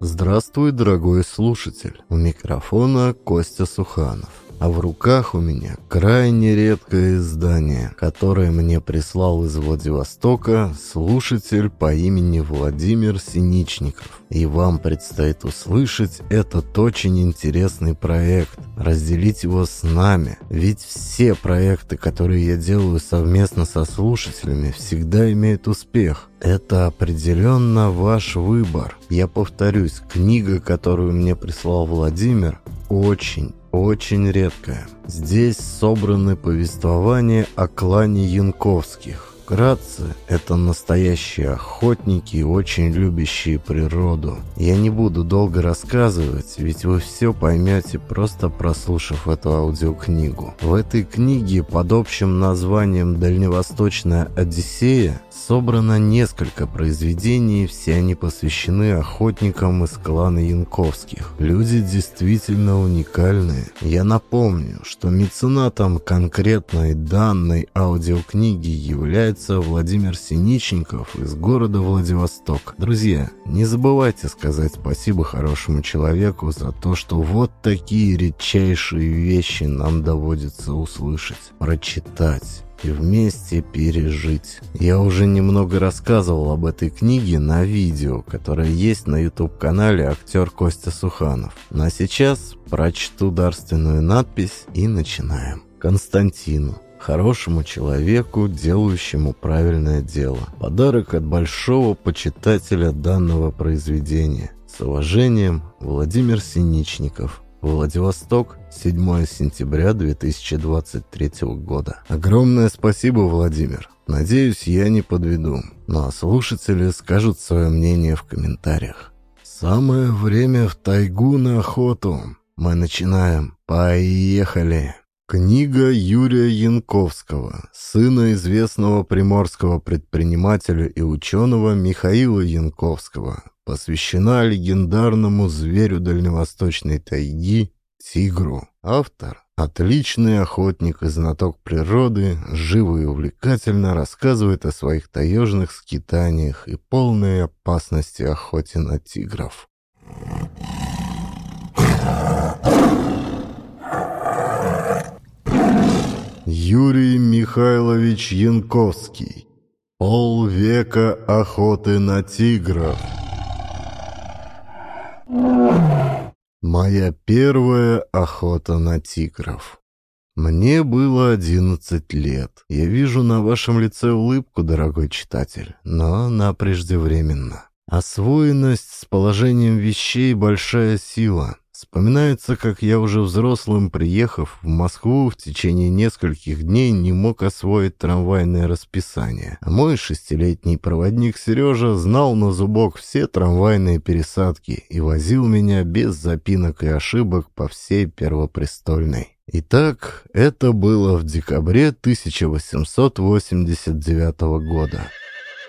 Здравствуй, дорогой слушатель. У микрофона Костя Суханов. А в руках у меня крайне редкое издание, которое мне прислал из Владивостока слушатель по имени Владимир Синичников. И вам предстоит услышать этот очень интересный проект, разделить его с нами. Ведь все проекты, которые я делаю совместно со слушателями, всегда имеют успех. Это определенно ваш выбор. Я повторюсь, книга, которую мне прислал Владимир, очень очень редкая. Здесь собраны повествования о клане Янковских. Вкратце, это настоящие охотники, очень любящие природу. Я не буду долго рассказывать, ведь вы все поймете, просто прослушав эту аудиокнигу. В этой книге под общим названием «Дальневосточная Одиссея» собрано несколько произведений, все они посвящены охотникам из клана Янковских. Люди действительно уникальные. Я напомню, что меценатом конкретной данной аудиокниги является является Владимир Синичников из города Владивосток. Друзья, не забывайте сказать спасибо хорошему человеку за то, что вот такие редчайшие вещи нам доводится услышать, прочитать и вместе пережить. Я уже немного рассказывал об этой книге на видео, которое есть на YouTube-канале актер Костя Суханов. Ну а сейчас прочту дарственную надпись и начинаем. Константину хорошему человеку, делающему правильное дело. Подарок от большого почитателя данного произведения. С уважением, Владимир Синичников. Владивосток, 7 сентября 2023 года. Огромное спасибо, Владимир. Надеюсь, я не подведу. Ну а слушатели скажут свое мнение в комментариях. Самое время в тайгу на охоту. Мы начинаем. Поехали! Книга Юрия Янковского, сына известного приморского предпринимателя и ученого Михаила Янковского, посвящена легендарному зверю дальневосточной тайги – тигру. Автор – отличный охотник и знаток природы, живо и увлекательно рассказывает о своих таежных скитаниях и полной опасности охоте на тигров. Юрий Михайлович Янковский. Полвека охоты на тигров. Моя первая охота на тигров. Мне было одиннадцать лет. Я вижу на вашем лице улыбку, дорогой читатель, но она преждевременна. Освоенность с положением вещей – большая сила. Вспоминается, как я уже взрослым, приехав в Москву, в течение нескольких дней не мог освоить трамвайное расписание. А мой шестилетний проводник Сережа знал на зубок все трамвайные пересадки и возил меня без запинок и ошибок по всей Первопрестольной. Итак, это было в декабре 1889 года.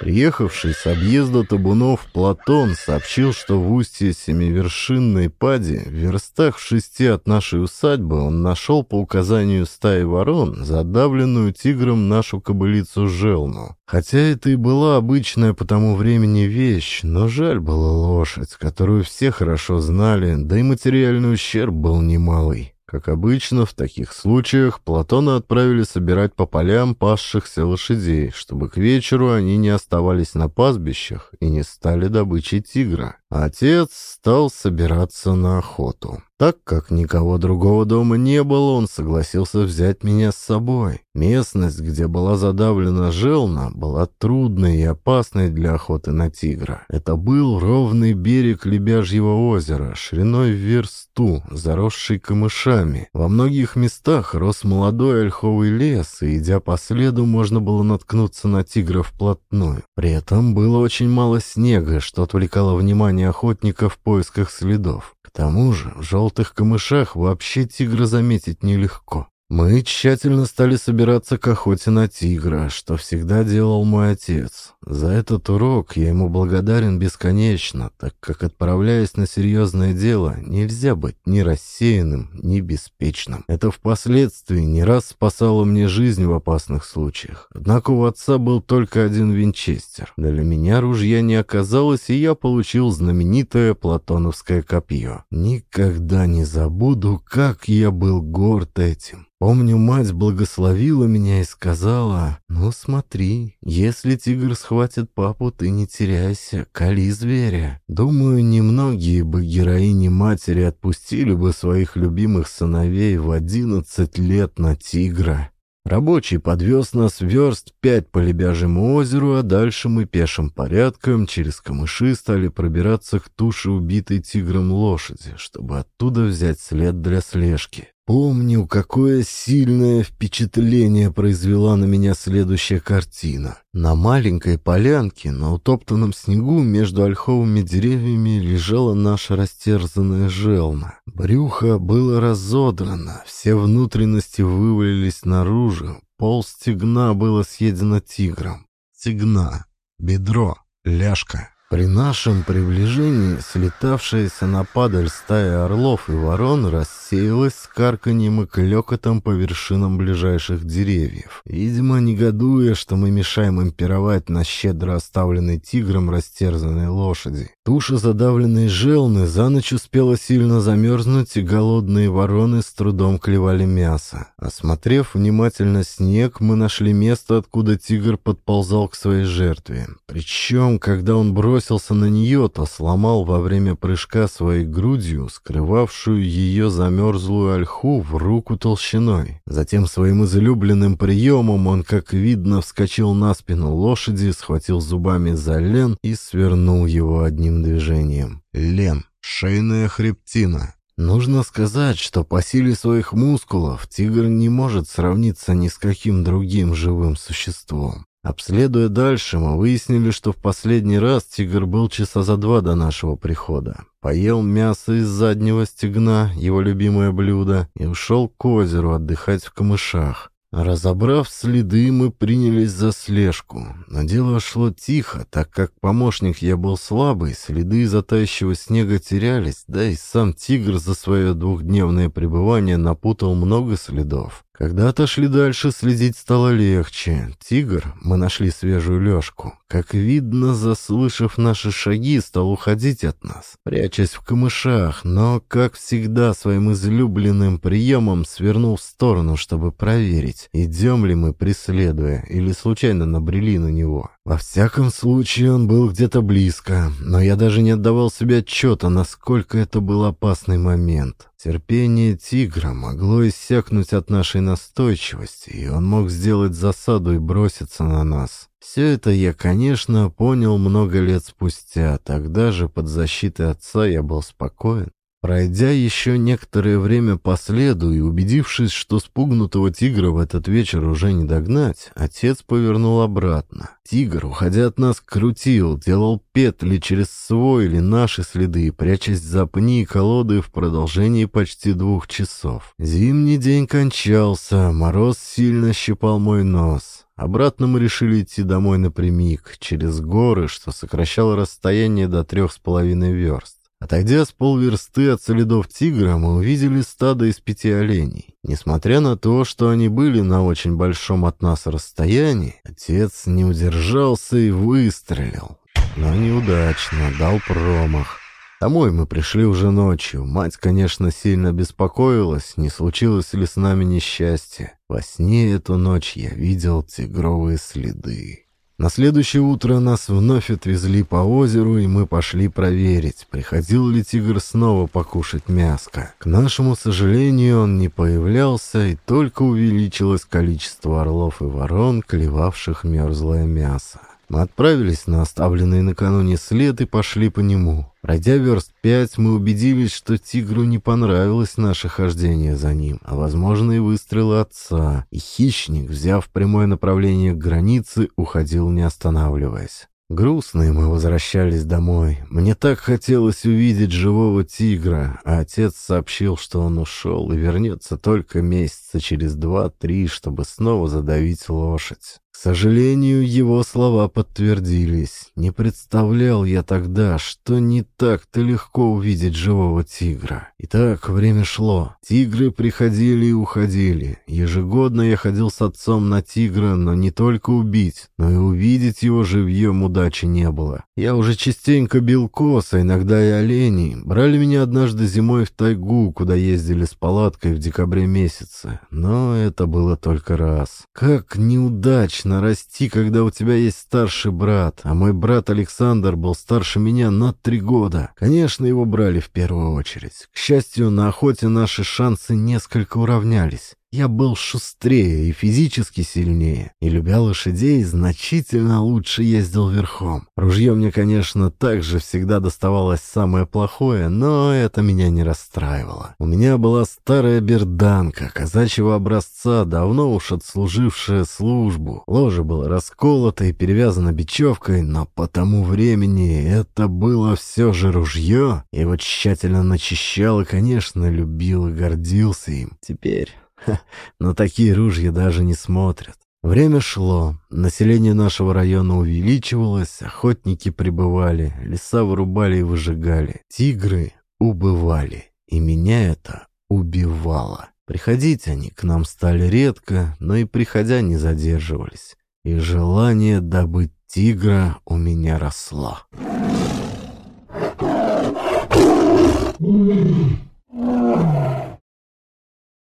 Приехавший с объезда табунов Платон сообщил, что в устье Семивершинной пади, в верстах в шести от нашей усадьбы, он нашел по указанию стаи ворон задавленную тигром нашу кобылицу Желну. Хотя это и была обычная по тому времени вещь, но жаль было лошадь, которую все хорошо знали, да и материальный ущерб был немалый. Как обычно, в таких случаях Платона отправили собирать по полям пасшихся лошадей, чтобы к вечеру они не оставались на пастбищах и не стали добычей тигра. Отец стал собираться на охоту. Так как никого другого дома не было, он согласился взять меня с собой. Местность, где была задавлена желна, была трудной и опасной для охоты на тигра. Это был ровный берег Лебяжьего озера, шириной в версту, заросший камышами. Во многих местах рос молодой ольховый лес, и, идя по следу, можно было наткнуться на тигра вплотную. При этом было очень мало снега, что отвлекало внимание охотника в поисках следов. К тому же в желтых камышах вообще тигра заметить нелегко. Мы тщательно стали собираться к охоте на тигра, что всегда делал мой отец. За этот урок я ему благодарен бесконечно, так как, отправляясь на серьезное дело, нельзя быть ни рассеянным, ни беспечным. Это впоследствии не раз спасало мне жизнь в опасных случаях. Однако у отца был только один винчестер. Для меня ружья не оказалось, и я получил знаменитое платоновское копье. Никогда не забуду, как я был горд этим. Помню, мать благословила меня и сказала, «Ну смотри, если тигр схватит папу, ты не теряйся, кали зверя». Думаю, немногие бы героини матери отпустили бы своих любимых сыновей в одиннадцать лет на тигра. Рабочий подвез нас верст пять по Лебяжьему озеру, а дальше мы пешим порядком через камыши стали пробираться к туше убитой тигром лошади, чтобы оттуда взять след для слежки. Помню, какое сильное впечатление произвела на меня следующая картина. На маленькой полянке, на утоптанном снегу между ольховыми деревьями лежала наша растерзанная желна. Брюхо было разодрано, все внутренности вывалились наружу, пол стегна было съедено тигром. Стегна, бедро, ляжка. При нашем приближении слетавшаяся на падаль стая орлов и ворон рассеялась с карканьем и клёкотом по вершинам ближайших деревьев. Видимо, негодуя, что мы мешаем им пировать на щедро оставленной тигром растерзанной лошади. Туша задавленной желны за ночь успела сильно замерзнуть, и голодные вороны с трудом клевали мясо. Осмотрев внимательно снег, мы нашли место, откуда тигр подползал к своей жертве. Причем, когда он бросился на нее, то сломал во время прыжка своей грудью, скрывавшую ее замерзлую ольху в руку толщиной. Затем своим излюбленным приемом он, как видно, вскочил на спину лошади, схватил зубами за лен и свернул его одним движением. Лен, шейная хребтина. Нужно сказать, что по силе своих мускулов тигр не может сравниться ни с каким другим живым существом. Обследуя дальше, мы выяснили, что в последний раз тигр был часа за два до нашего прихода. Поел мясо из заднего стегна, его любимое блюдо, и ушел к озеру отдыхать в камышах. Разобрав следы, мы принялись за слежку. Но дело шло тихо, так как помощник я был слабый, следы из-за тающего снега терялись, да и сам тигр за свое двухдневное пребывание напутал много следов. Когда отошли дальше, следить стало легче. Тигр, мы нашли свежую лёжку. Как видно, заслышав наши шаги, стал уходить от нас, прячась в камышах, но, как всегда, своим излюбленным приемом свернул в сторону, чтобы проверить, идем ли мы, преследуя, или случайно набрели на него. Во всяком случае, он был где-то близко, но я даже не отдавал себе отчета, насколько это был опасный момент. Терпение тигра могло иссякнуть от нашей настойчивости, и он мог сделать засаду и броситься на нас. Все это я, конечно, понял много лет спустя. Тогда же под защитой отца я был спокоен. Пройдя еще некоторое время по следу и убедившись, что спугнутого тигра в этот вечер уже не догнать, отец повернул обратно. Тигр, уходя от нас, крутил, делал петли через свой или наши следы, прячась за пни и колоды в продолжении почти двух часов. Зимний день кончался, мороз сильно щипал мой нос. Обратно мы решили идти домой напрямик, через горы, что сокращало расстояние до трех с половиной верст. Отойдя с полверсты от следов тигра, мы увидели стадо из пяти оленей. Несмотря на то, что они были на очень большом от нас расстоянии, отец не удержался и выстрелил. Но неудачно, дал промах. Домой мы пришли уже ночью. Мать, конечно, сильно беспокоилась, не случилось ли с нами несчастье. Во сне эту ночь я видел тигровые следы. На следующее утро нас вновь отвезли по озеру, и мы пошли проверить, приходил ли тигр снова покушать мяско. К нашему сожалению, он не появлялся, и только увеличилось количество орлов и ворон, клевавших мерзлое мясо. Мы отправились на оставленный накануне след и пошли по нему. Пройдя верст пять, мы убедились, что тигру не понравилось наше хождение за ним, а, возможно, и выстрелы отца. И хищник, взяв прямое направление к границе, уходил не останавливаясь. Грустные мы возвращались домой. Мне так хотелось увидеть живого тигра, а отец сообщил, что он ушел и вернется только месяца через два-три, чтобы снова задавить лошадь. К сожалению, его слова подтвердились. Не представлял я тогда, что не так-то легко увидеть живого тигра. Итак, время шло. Тигры приходили и уходили. Ежегодно я ходил с отцом на тигра, но не только убить, но и увидеть его живьем удачи не было. Я уже частенько бил коса, иногда и оленей. Брали меня однажды зимой в тайгу, куда ездили с палаткой в декабре месяце. Но это было только раз. Как неудачно расти, когда у тебя есть старший брат, а мой брат Александр был старше меня на три года. Конечно, его брали в первую очередь. К счастью, на охоте наши шансы несколько уравнялись. Я был шустрее и физически сильнее, и, любя лошадей, значительно лучше ездил верхом. Ружье мне, конечно, также всегда доставалось самое плохое, но это меня не расстраивало. У меня была старая берданка, казачьего образца, давно уж отслужившая службу. Ложе было расколото и перевязано бечевкой, но по тому времени это было все же ружье. Его тщательно начищал и, конечно, любил и гордился им. Теперь но такие ружья даже не смотрят. Время шло, население нашего района увеличивалось, охотники прибывали, леса вырубали и выжигали, тигры убывали, и меня это убивало. Приходить они к нам стали редко, но и приходя не задерживались, и желание добыть тигра у меня росло. Mm-hmm.